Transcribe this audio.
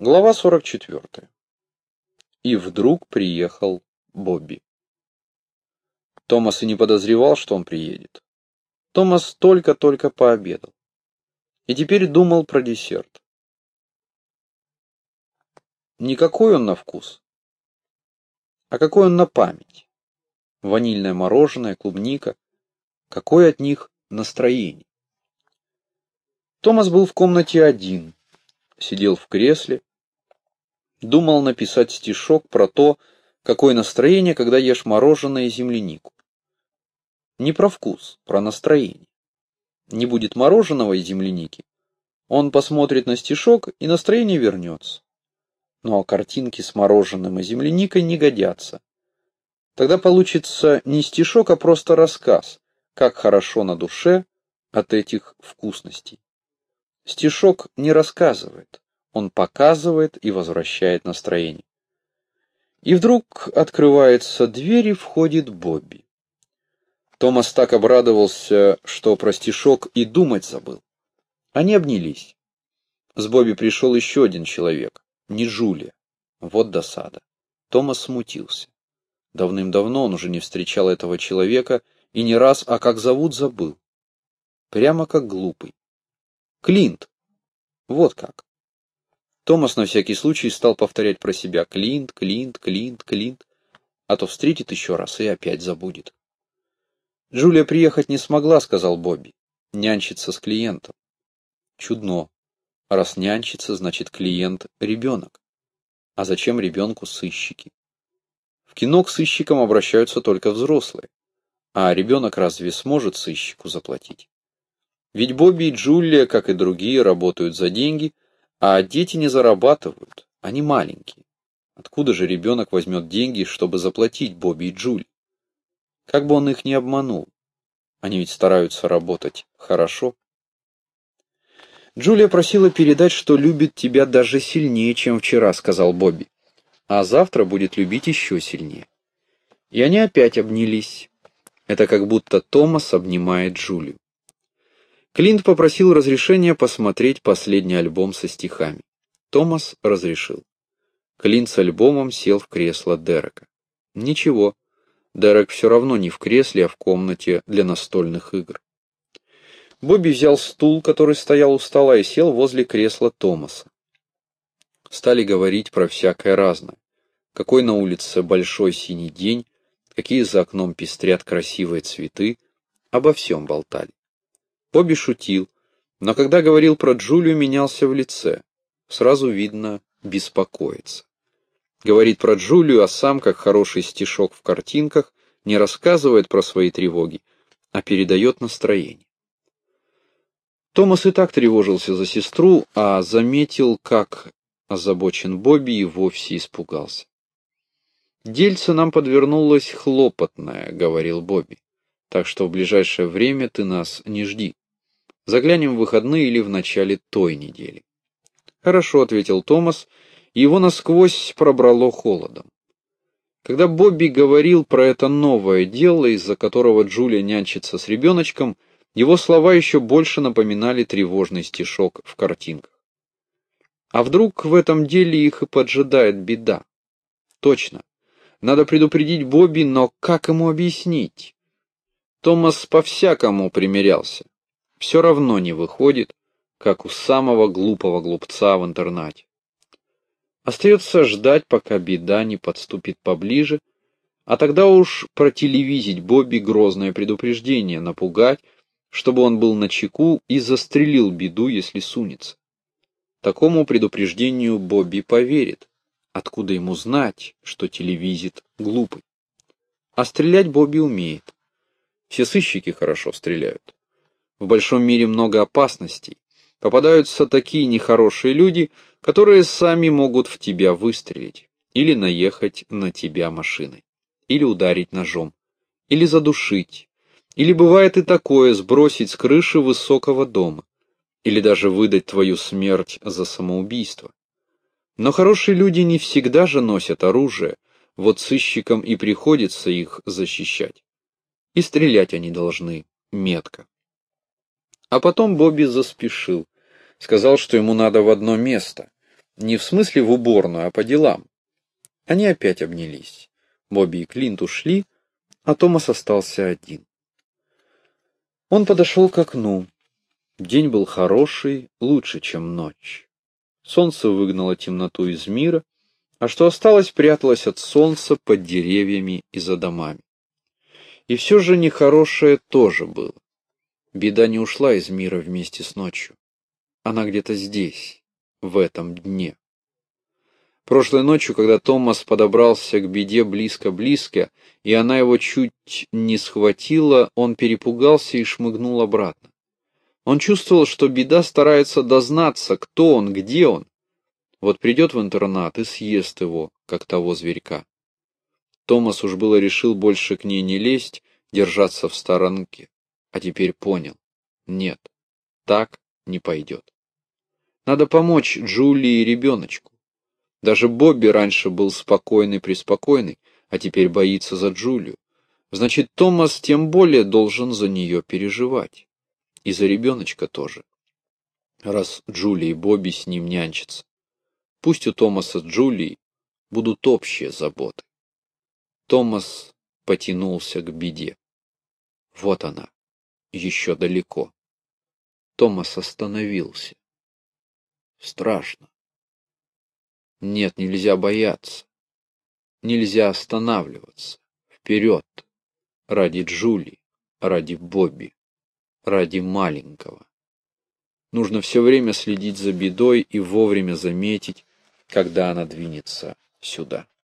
Глава 44. И вдруг приехал Бобби. Томас и не подозревал, что он приедет. Томас только-только пообедал. И теперь думал про десерт. Не какой он на вкус, а какой он на память. Ванильное мороженое, клубника. Какое от них настроение. Томас был в комнате один, сидел в кресле, Думал написать стишок про то, какое настроение, когда ешь мороженое и землянику. Не про вкус, про настроение. Не будет мороженого и земляники. Он посмотрит на стишок, и настроение вернется. Ну а картинки с мороженым и земляникой не годятся. Тогда получится не стишок, а просто рассказ, как хорошо на душе от этих вкусностей. Стишок не рассказывает, он показывает и возвращает настроение. И вдруг открывается дверь и входит Бобби. Томас так обрадовался, что про стишок и думать забыл. Они обнялись. С Бобби пришел еще один человек, не Жулия. Вот досада. Томас смутился. Давным-давно он уже не встречал этого человека и не раз, а как зовут, забыл. Прямо как глупый. Клинт. Вот как. Томас на всякий случай стал повторять про себя «Клинт, Клинт, Клинт, Клинт», а то встретит еще раз и опять забудет. «Джулия приехать не смогла», — сказал Бобби. «Нянчится с клиентом». Чудно. Раз нянчится, значит клиент — ребенок. А зачем ребенку сыщики? В кино к сыщикам обращаются только взрослые. А ребенок разве сможет сыщику заплатить? Ведь Бобби и Джулия, как и другие, работают за деньги — а дети не зарабатывают, они маленькие. Откуда же ребенок возьмет деньги, чтобы заплатить Бобби и Джули? Как бы он их не обманул. Они ведь стараются работать хорошо. Джулия просила передать, что любит тебя даже сильнее, чем вчера, сказал Бобби. А завтра будет любить еще сильнее. И они опять обнялись. Это как будто Томас обнимает Джулию. Клинт попросил разрешения посмотреть последний альбом со стихами. Томас разрешил. Клинт с альбомом сел в кресло Дерека. Ничего, Дерек все равно не в кресле, а в комнате для настольных игр. Бобби взял стул, который стоял у стола, и сел возле кресла Томаса. Стали говорить про всякое разное. Какой на улице большой синий день, какие за окном пестрят красивые цветы, обо всем болтали. Бобби шутил, но когда говорил про Джулию, менялся в лице. Сразу видно, беспокоится. Говорит про Джулию, а сам, как хороший стишок в картинках, не рассказывает про свои тревоги, а передает настроение. Томас и так тревожился за сестру, а заметил, как озабочен Бобби и вовсе испугался. «Дельце нам подвернулось хлопотное», — говорил Бобби, «так что в ближайшее время ты нас не жди». Заглянем в выходные или в начале той недели. Хорошо, ответил Томас, и его насквозь пробрало холодом. Когда Бобби говорил про это новое дело, из-за которого Джулия нянчится с ребеночком, его слова еще больше напоминали тревожный стишок в картинках. А вдруг в этом деле их и поджидает беда? Точно. Надо предупредить Бобби, но как ему объяснить? Томас по-всякому примирялся все равно не выходит, как у самого глупого глупца в интернате. Остается ждать, пока беда не подступит поближе, а тогда уж протелевизить Бобби грозное предупреждение, напугать, чтобы он был на чеку и застрелил беду, если сунется. Такому предупреждению Бобби поверит. Откуда ему знать, что телевизит глупый? А стрелять Бобби умеет. Все сыщики хорошо стреляют. В большом мире много опасностей. Попадаются такие нехорошие люди, которые сами могут в тебя выстрелить, или наехать на тебя машиной, или ударить ножом, или задушить, или бывает и такое сбросить с крыши высокого дома, или даже выдать твою смерть за самоубийство. Но хорошие люди не всегда же носят оружие, вот сыщикам и приходится их защищать. И стрелять они должны метко. А потом Бобби заспешил. Сказал, что ему надо в одно место. Не в смысле в уборную, а по делам. Они опять обнялись. Бобби и Клинт ушли, а Томас остался один. Он подошел к окну. День был хороший, лучше, чем ночь. Солнце выгнало темноту из мира, а что осталось, пряталось от солнца под деревьями и за домами. И все же нехорошее тоже было. Беда не ушла из мира вместе с ночью. Она где-то здесь, в этом дне. Прошлой ночью, когда Томас подобрался к беде близко-близко, и она его чуть не схватила, он перепугался и шмыгнул обратно. Он чувствовал, что беда старается дознаться, кто он, где он. Вот придет в интернат и съест его, как того зверька. Томас уж было решил больше к ней не лезть, держаться в сторонке, а теперь понял. Нет, так не пойдет. Надо помочь Джулии и ребеночку. Даже Бобби раньше был спокойный-преспокойный, а теперь боится за Джулию. Значит, Томас тем более должен за нее переживать. И за ребеночка тоже. Раз Джулия и Бобби с ним нянчатся. Пусть у Томаса с Джулией будут общие заботы. Томас потянулся к беде. Вот она, еще далеко. Томас остановился. Страшно. Нет, нельзя бояться. Нельзя останавливаться. Вперед. Ради Джули, ради Бобби, ради маленького. Нужно все время следить за бедой и вовремя заметить, когда она двинется сюда.